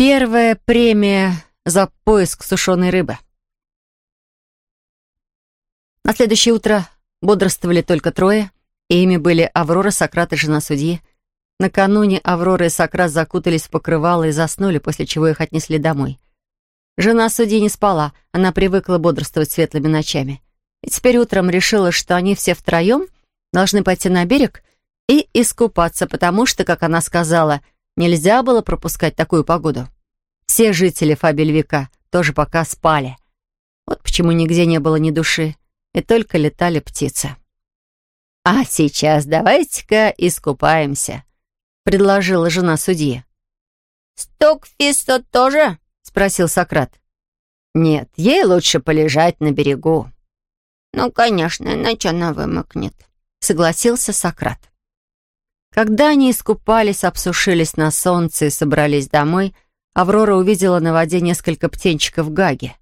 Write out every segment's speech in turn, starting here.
Первая премия за поиск сушеной рыбы. На следующее утро бодрствовали только трое, и ими были Аврора, Сократ и жена судьи. Накануне Аврора и Сократ закутались в покрывало и заснули, после чего их отнесли домой. Жена судьи не спала, она привыкла бодрствовать светлыми ночами. И теперь утром решила, что они все втроем должны пойти на берег и искупаться, потому что, как она сказала, нельзя было пропускать такую погоду. Все жители Фабельвика тоже пока спали. Вот почему нигде не было ни души, и только летали птицы. «А сейчас давайте-ка искупаемся», — предложила жена судьи. «Стокфисто тоже?» — спросил Сократ. «Нет, ей лучше полежать на берегу». «Ну, конечно, иначе она вымокнет», — согласился Сократ. Когда они искупались, обсушились на солнце и собрались домой, Аврора увидела на воде несколько птенчиков Гаги.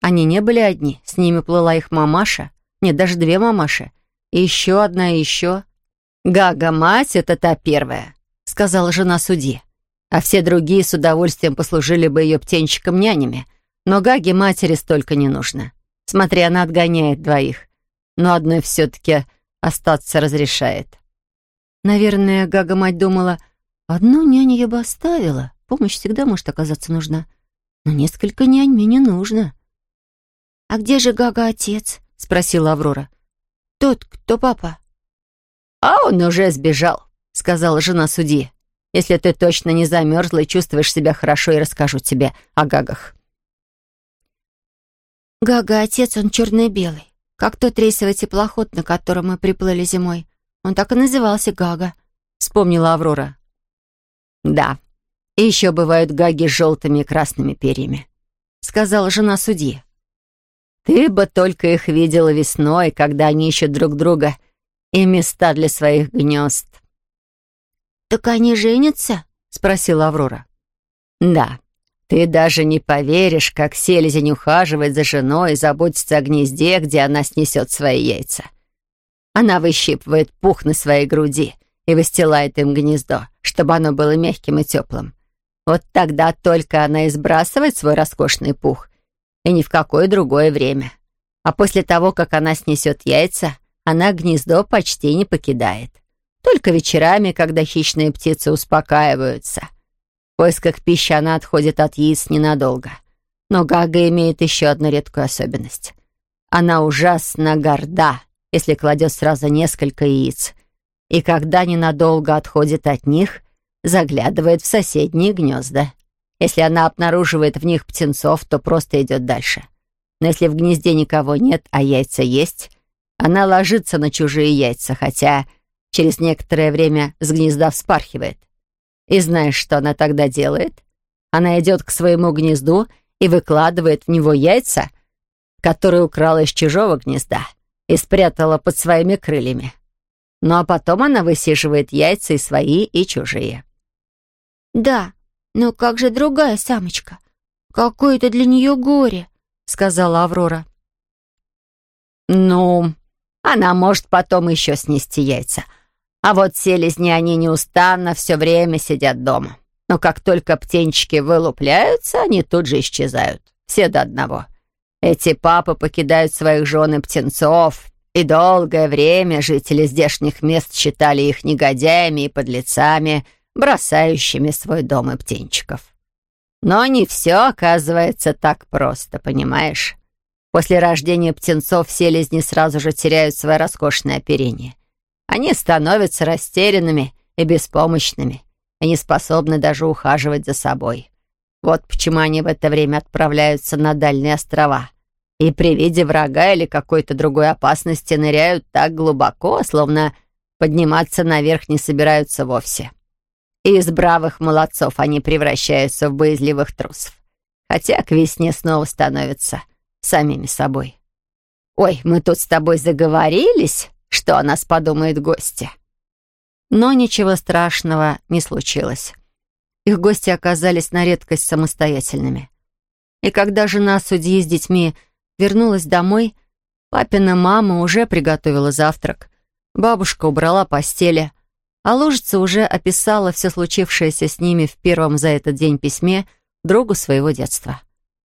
Они не были одни, с ними плыла их мамаша, нет, даже две мамаши, и еще одна, и еще. «Гага-мать — это та первая», — сказала жена судьи. А все другие с удовольствием послужили бы ее птенчиком-нянями. Но Гаге матери столько не нужно. Смотри, она отгоняет двоих. Но одной все-таки остаться разрешает. Наверное, Гага-мать думала, одну няню я бы оставила. Помощь всегда может оказаться нужна. Но несколько нянь мне не нужно. «А где же Гага-отец?» — спросила Аврора. «Тот, кто папа?» «А он уже сбежал», — сказала жена судьи. «Если ты точно не замерзла и чувствуешь себя хорошо, я расскажу тебе о Гагах». «Гага-отец, он черно-белый, как тот рейсовый теплоход, на котором мы приплыли зимой. Он так и назывался Гага», — вспомнила Аврора. «Да, и еще бывают гаги с желтыми и красными перьями», — сказала жена судьи. «Ты бы только их видела весной, когда они ищут друг друга и места для своих гнезд». «Так они женятся?» — спросила Аврора. «Да, ты даже не поверишь, как селезень ухаживает за женой и заботится о гнезде, где она снесет свои яйца». Она выщипывает пух на своей груди и выстилает им гнездо, чтобы оно было мягким и теплым. Вот тогда только она и сбрасывает свой роскошный пух, и ни в какое другое время. А после того, как она снесет яйца, она гнездо почти не покидает. Только вечерами, когда хищные птицы успокаиваются. В поисках пищи она отходит от яиц ненадолго. Но Гага имеет еще одну редкую особенность. Она ужасно горда если кладет сразу несколько яиц, и когда ненадолго отходит от них, заглядывает в соседние гнезда. Если она обнаруживает в них птенцов, то просто идет дальше. Но если в гнезде никого нет, а яйца есть, она ложится на чужие яйца, хотя через некоторое время с гнезда вспархивает. И знаешь, что она тогда делает? Она идет к своему гнезду и выкладывает в него яйца, которые украла из чужого гнезда и спрятала под своими крыльями. Ну а потом она высиживает яйца и свои, и чужие. «Да, но как же другая самочка? Какое это для нее горе!» — сказала Аврора. «Ну, она может потом еще снести яйца. А вот селезни они неустанно все время сидят дома. Но как только птенчики вылупляются, они тут же исчезают. Все до одного. Эти папы покидают своих жен и птенцов, и долгое время жители здешних мест считали их негодяями и подлецами, бросающими свой дом и птенчиков. Но не все оказывается так просто, понимаешь? После рождения птенцов селезни сразу же теряют свое роскошное оперение. Они становятся растерянными и беспомощными, и не способны даже ухаживать за собой. Вот почему они в это время отправляются на дальние острова. И при виде врага или какой-то другой опасности ныряют так глубоко, словно подниматься наверх не собираются вовсе. И из бравых молодцов они превращаются в боязливых трусов. Хотя к весне снова становятся самими собой. «Ой, мы тут с тобой заговорились, что о нас подумают гости». Но ничего страшного не случилось. Их гости оказались на редкость самостоятельными. И когда жена судьи с детьми вернулась домой, папина мама уже приготовила завтрак. Бабушка убрала постели, а ложица уже описала все случившееся с ними в первом за этот день письме, другу своего детства.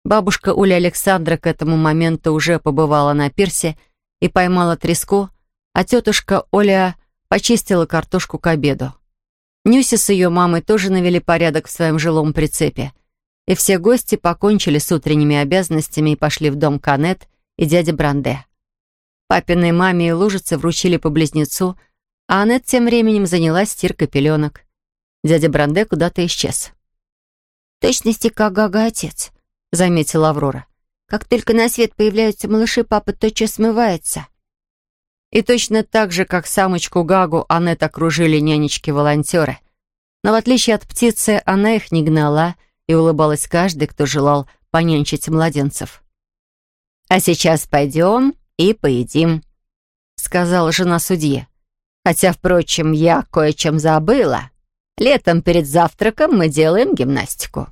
Бабушка Уля Александра к этому моменту уже побывала на пирсе и поймала треску, а тетушка Оля почистила картошку к обеду. Нюси с ее мамой тоже навели порядок в своем жилом прицепе. И все гости покончили с утренними обязанностями и пошли в дом Канет и дяди Бранде. Папиной маме и лужице вручили по близнецу, а Аннет тем временем занялась стиркой пеленок. Дядя Бранде куда-то исчез. точности, как Гага отец», — заметила Аврора. «Как только на свет появляются малыши, папа тотчас смывается». И точно так же, как самочку Гагу, Аннет окружили нянечки-волонтеры. Но в отличие от птицы, она их не гнала и улыбалась каждый, кто желал понянчить младенцев. «А сейчас пойдем и поедим», — сказала жена судьи. «Хотя, впрочем, я кое-чем забыла. Летом перед завтраком мы делаем гимнастику».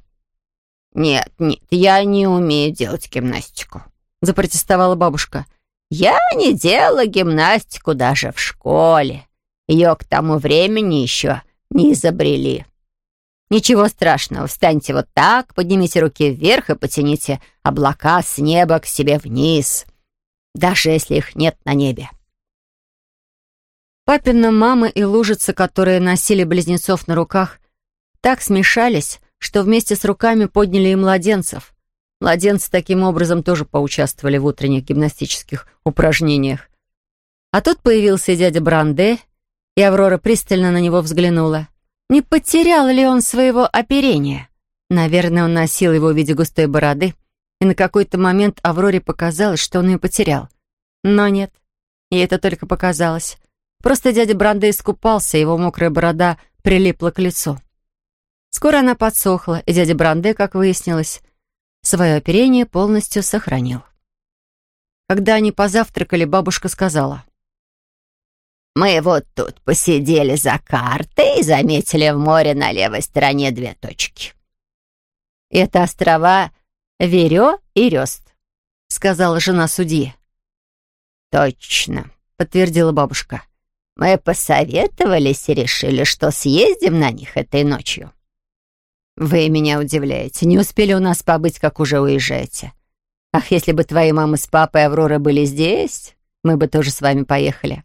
«Нет, нет, я не умею делать гимнастику», — запротестовала бабушка. Я не делала гимнастику даже в школе. Ее к тому времени еще не изобрели. Ничего страшного, встаньте вот так, поднимите руки вверх и потяните облака с неба к себе вниз, даже если их нет на небе. Папина мама и лужица, которые носили близнецов на руках, так смешались, что вместе с руками подняли и младенцев. Младенцы таким образом тоже поучаствовали в утренних гимнастических упражнениях. А тут появился дядя Бранде, и Аврора пристально на него взглянула. Не потерял ли он своего оперения? Наверное, он носил его в виде густой бороды, и на какой-то момент Авроре показалось, что он ее потерял. Но нет, ей это только показалось. Просто дядя Бранде искупался, его мокрая борода прилипла к лицу. Скоро она подсохла, и дядя Бранде, как выяснилось, свое оперение полностью сохранил. Когда они позавтракали, бабушка сказала. «Мы вот тут посидели за картой и заметили в море на левой стороне две точки. Это острова Верё и Рёст», — сказала жена судьи. «Точно», — подтвердила бабушка. «Мы посоветовались и решили, что съездим на них этой ночью». «Вы меня удивляете. Не успели у нас побыть, как уже уезжаете. Ах, если бы твои мама с папой Аврора были здесь, мы бы тоже с вами поехали».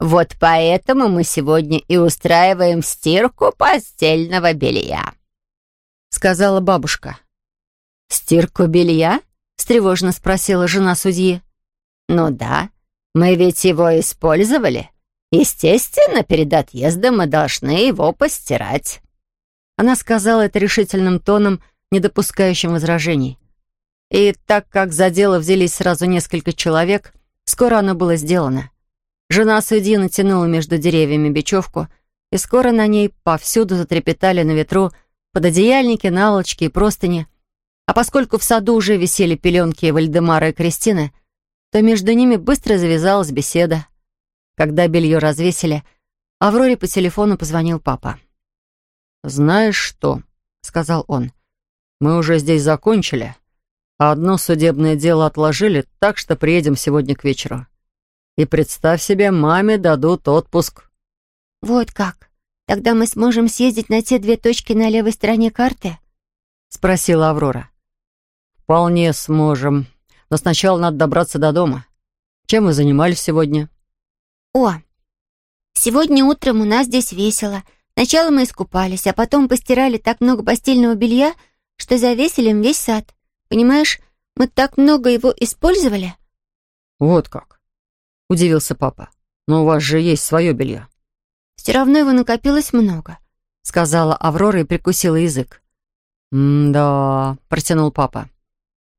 «Вот поэтому мы сегодня и устраиваем стирку постельного белья», — сказала бабушка. «Стирку белья?» — встревоженно спросила жена судьи. «Ну да, мы ведь его использовали. Естественно, перед отъездом мы должны его постирать». Она сказала это решительным тоном, не допускающим возражений. И так как за дело взялись сразу несколько человек, скоро оно было сделано. Жена судьи натянула между деревьями бечевку, и скоро на ней повсюду затрепетали на ветру пододеяльники, наволочки и простыни. А поскольку в саду уже висели пеленки Вальдемара и Кристины, то между ними быстро завязалась беседа. Когда белье развесили, Авроре по телефону позвонил папа. «Знаешь что?» — сказал он. «Мы уже здесь закончили, а одно судебное дело отложили, так что приедем сегодня к вечеру. И представь себе, маме дадут отпуск». «Вот как? Тогда мы сможем съездить на те две точки на левой стороне карты?» — спросила Аврора. «Вполне сможем. Но сначала надо добраться до дома. Чем вы занимались сегодня?» «О, сегодня утром у нас здесь весело. Сначала мы искупались, а потом постирали так много постельного белья, что завесили им весь сад. Понимаешь, мы так много его использовали». «Вот как?» — удивился папа. «Но у вас же есть свое белье». «Все равно его накопилось много», — сказала Аврора и прикусила язык. «М-да», — протянул папа.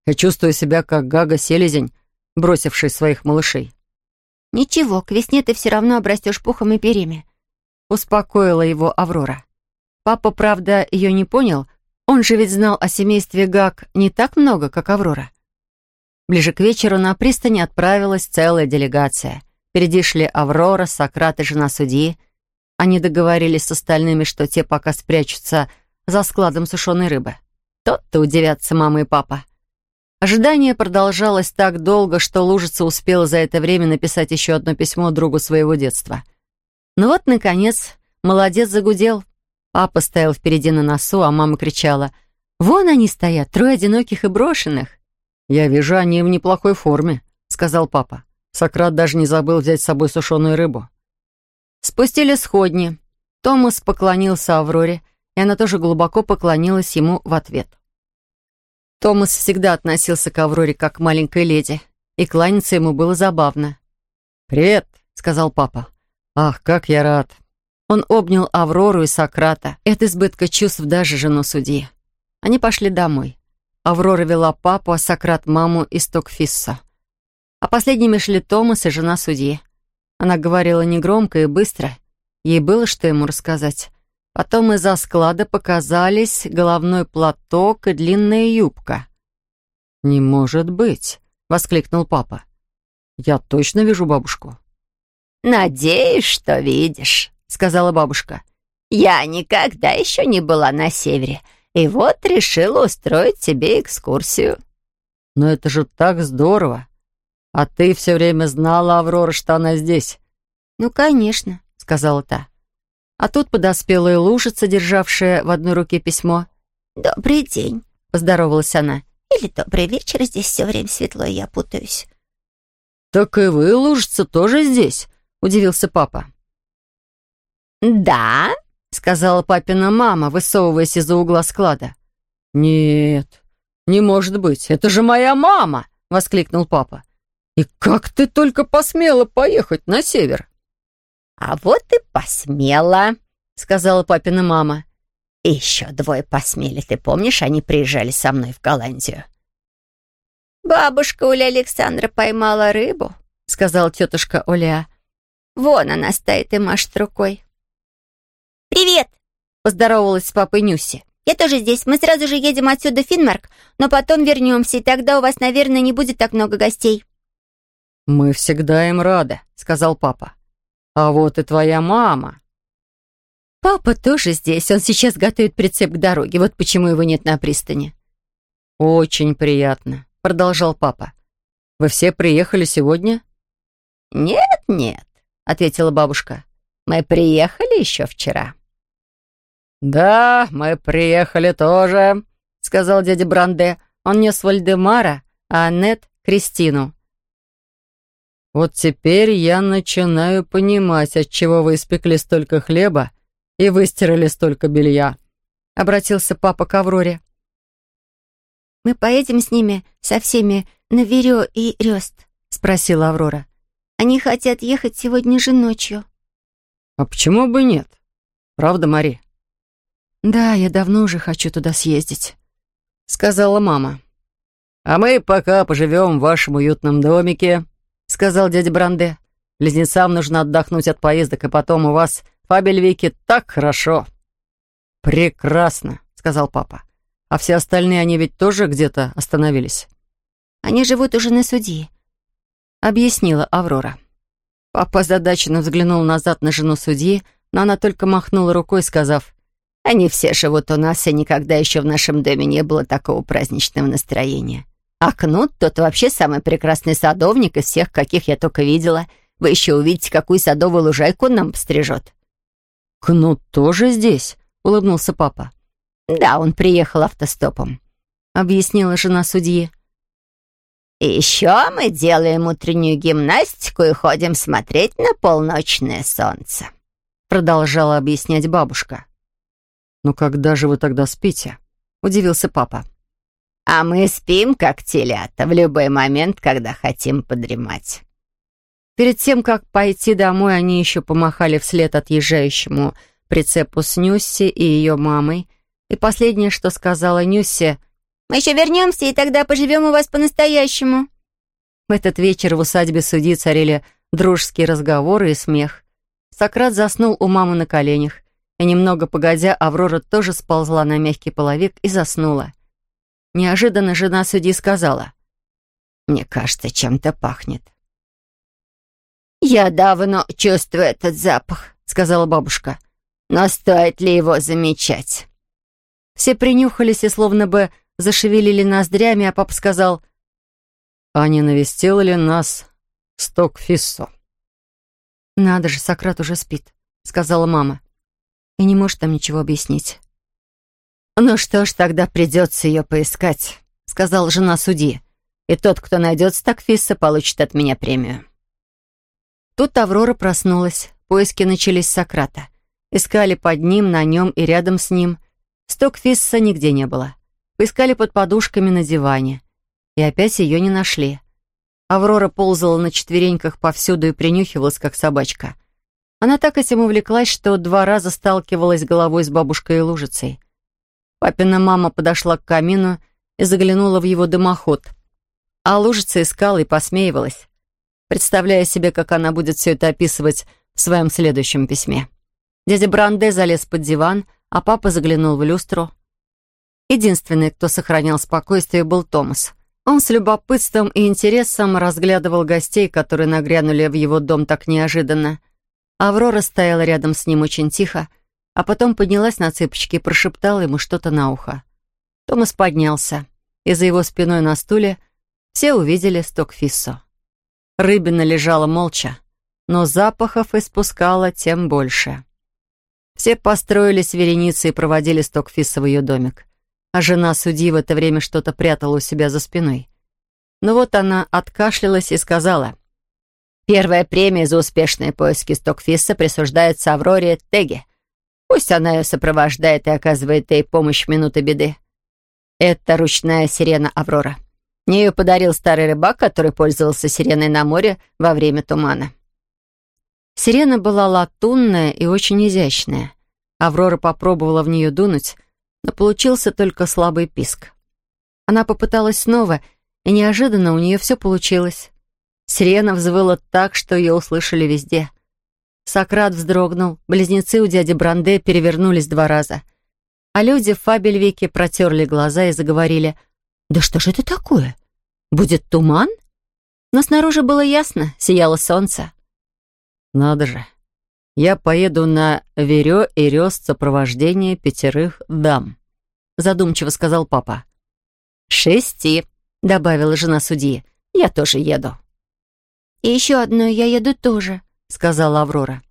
«Я чувствую себя как Гага-селезень, бросивший своих малышей». «Ничего, к весне ты все равно обрастешь пухом и перьями успокоила его Аврора. Папа, правда, ее не понял, он же ведь знал о семействе Гак не так много, как Аврора. Ближе к вечеру на пристани отправилась целая делегация. Впереди шли Аврора, Сократ и жена судьи. Они договорились с остальными, что те пока спрячутся за складом сушеной рыбы. Тот-то удивятся мама и папа. Ожидание продолжалось так долго, что Лужица успела за это время написать еще одно письмо другу своего детства — ну вот, наконец, молодец загудел. Папа стоял впереди на носу, а мама кричала «Вон они стоят, трое одиноких и брошенных». «Я вижу, они в неплохой форме», — сказал папа. Сократ даже не забыл взять с собой сушеную рыбу. Спустили сходни. Томас поклонился Авроре, и она тоже глубоко поклонилась ему в ответ. Томас всегда относился к Авроре как к маленькой леди, и кланяться ему было забавно. «Привет», — сказал папа. «Ах, как я рад». Он обнял Аврору и Сократа, от избытка чувств даже жену судьи. Они пошли домой. Аврора вела папу, а Сократ — маму из Токфисса. А последними шли Томас и жена судьи. Она говорила негромко и быстро. Ей было что ему рассказать. Потом из-за склада показались головной платок и длинная юбка. «Не может быть!» — воскликнул папа. «Я точно вижу бабушку». «Надеюсь, что видишь», — сказала бабушка. «Я никогда еще не была на севере, и вот решила устроить тебе экскурсию». «Но это же так здорово! А ты все время знала, Аврора, что она здесь?» «Ну, конечно», — сказала та. А тут подоспела и лужица, державшая в одной руке письмо. «Добрый день», — поздоровалась она. «Или добрый вечер, здесь все время светло, и я путаюсь». «Так и вы, лужица, тоже здесь?» — удивился папа. «Да», — сказала папина мама, высовываясь из-за угла склада. «Нет, не может быть, это же моя мама!» — воскликнул папа. «И как ты только посмела поехать на север?» «А вот и посмела», — сказала папина мама. «И еще двое посмели. Ты помнишь, они приезжали со мной в Голландию?» «Бабушка Оля Александра поймала рыбу», — сказала тетушка Оля. «Вон она стоит и машет рукой». «Привет!» — поздоровалась с папой Нюси. «Я тоже здесь. Мы сразу же едем отсюда в Финмарк, но потом вернемся, и тогда у вас, наверное, не будет так много гостей». «Мы всегда им рады», — сказал папа. А вот и твоя мама». «Папа тоже здесь. Он сейчас готовит прицеп к дороге. Вот почему его нет на пристани». «Очень приятно», — продолжал папа. «Вы все приехали сегодня?» «Нет, нет», — ответила бабушка. «Мы приехали еще вчера». «Да, мы приехали тоже», — сказал дядя Бранде. Он нес Вальдемара, а Аннет — Кристину. «Вот теперь я начинаю понимать, отчего вы испекли столько хлеба и выстирали столько белья», — обратился папа к Авроре. «Мы поедем с ними со всеми на Верё и Рёст?» — спросила Аврора. «Они хотят ехать сегодня же ночью». «А почему бы нет? Правда, Мари?» «Да, я давно уже хочу туда съездить», — сказала мама. «А мы пока поживем в вашем уютном домике», — сказал дядя Бранде. «Близнецам нужно отдохнуть от поездок, и потом у вас в так хорошо». «Прекрасно», — сказал папа. «А все остальные, они ведь тоже где-то остановились?» «Они живут уже на судьи», — объяснила Аврора. Папа озадаченно взглянул назад на жену судьи, но она только махнула рукой, сказав, «Они все живут у нас, и никогда еще в нашем доме не было такого праздничного настроения. А Кнут тот вообще самый прекрасный садовник из всех, каких я только видела. Вы еще увидите, какую садовую лужайку он нам пострижет». «Кнут тоже здесь?» — улыбнулся папа. «Да, он приехал автостопом», — объяснила жена судьи. «И еще мы делаем утреннюю гимнастику и ходим смотреть на полночное солнце», — продолжала объяснять бабушка. «Ну когда же вы тогда спите?» — удивился папа. А мы спим, как телята, в любой момент, когда хотим подремать. Перед тем, как пойти домой, они еще помахали вслед отъезжающему прицепу с Нюсси и ее мамой. И последнее, что сказала Нюсси, «Мы еще вернемся, и тогда поживем у вас по-настоящему». В этот вечер в усадьбе судьи царили дружеские разговоры и смех. Сократ заснул у мамы на коленях, и немного погодя, Аврора тоже сползла на мягкий половик и заснула. Неожиданно жена судьи сказала. «Мне кажется, чем-то пахнет». «Я давно чувствую этот запах», — сказала бабушка. «Но стоит ли его замечать?» Все принюхались и словно бы зашевелили ноздрями, а папа сказал, «А не навестил ли нас Стокфиссо?» «Надо же, Сократ уже спит», — сказала мама. и не может там ничего объяснить. «Ну что ж, тогда придется ее поискать», — сказала жена судьи. «И тот, кто найдет Стокфисса, получит от меня премию». Тут Аврора проснулась. Поиски начались с Сократа. Искали под ним, на нем и рядом с ним. Стокфисса нигде не было. Поискали под подушками на диване. И опять ее не нашли. Аврора ползала на четвереньках повсюду и принюхивалась, как собачка. Она так этим увлеклась, что два раза сталкивалась головой с бабушкой и лужицей. Папина мама подошла к камину и заглянула в его дымоход. А лужица искала и посмеивалась, представляя себе, как она будет все это описывать в своем следующем письме. Дядя Бранде залез под диван, а папа заглянул в люстру. Единственный, кто сохранял спокойствие, был Томас. Он с любопытством и интересом разглядывал гостей, которые нагрянули в его дом так неожиданно. Аврора стояла рядом с ним очень тихо, а потом поднялась на цыпочки и прошептала ему что-то на ухо. Томас поднялся, и за его спиной на стуле все увидели Стокфиссо. Рыбина лежала молча, но запахов испускала тем больше. Все построились вереницей и проводили Стокфисса в ее домик, а жена судьи в это время что-то прятала у себя за спиной. Но вот она откашлялась и сказала, «Первая премия за успешные поиски Стокфисса присуждается Авроре Теге. Пусть она ее сопровождает и оказывает ей помощь в минуты беды. Это ручная сирена Аврора. Мне ее подарил старый рыбак, который пользовался сиреной на море во время тумана. Сирена была латунная и очень изящная. Аврора попробовала в нее дунуть, но получился только слабый писк. Она попыталась снова, и неожиданно у нее все получилось. Сирена взвыла так, что ее услышали везде — Сократ вздрогнул, близнецы у дяди Бранде перевернулись два раза. А люди в Фабельвике протерли глаза и заговорили. «Да что же это такое? Будет туман?» Но снаружи было ясно, сияло солнце. «Надо же. Я поеду на Верё и Рёс сопровождение пятерых дам», задумчиво сказал папа. «Шести», — добавила жена судьи. «Я тоже еду». «И еще одно я еду тоже», сказала Аврора.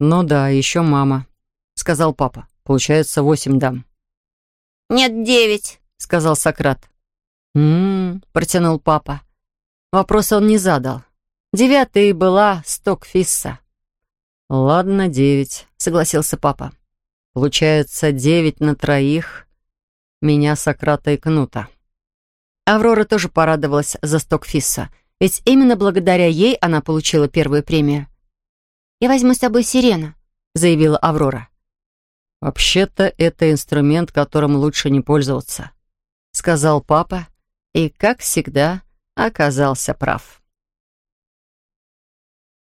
«Ну да, еще мама», — сказал папа. «Получается, восемь дам». «Нет, девять», — сказал Сократ. «М-м-м», протянул папа. Вопрос он не задал. Девятой была Стокфисса. «Ладно, девять», — согласился папа. «Получается, девять на троих. Меня, Сократа и Кнута». Аврора тоже порадовалась за Стокфисса, ведь именно благодаря ей она получила первую премию. «Я возьму с собой сирену», — заявила Аврора. «Вообще-то это инструмент, которым лучше не пользоваться», — сказал папа, и, как всегда, оказался прав.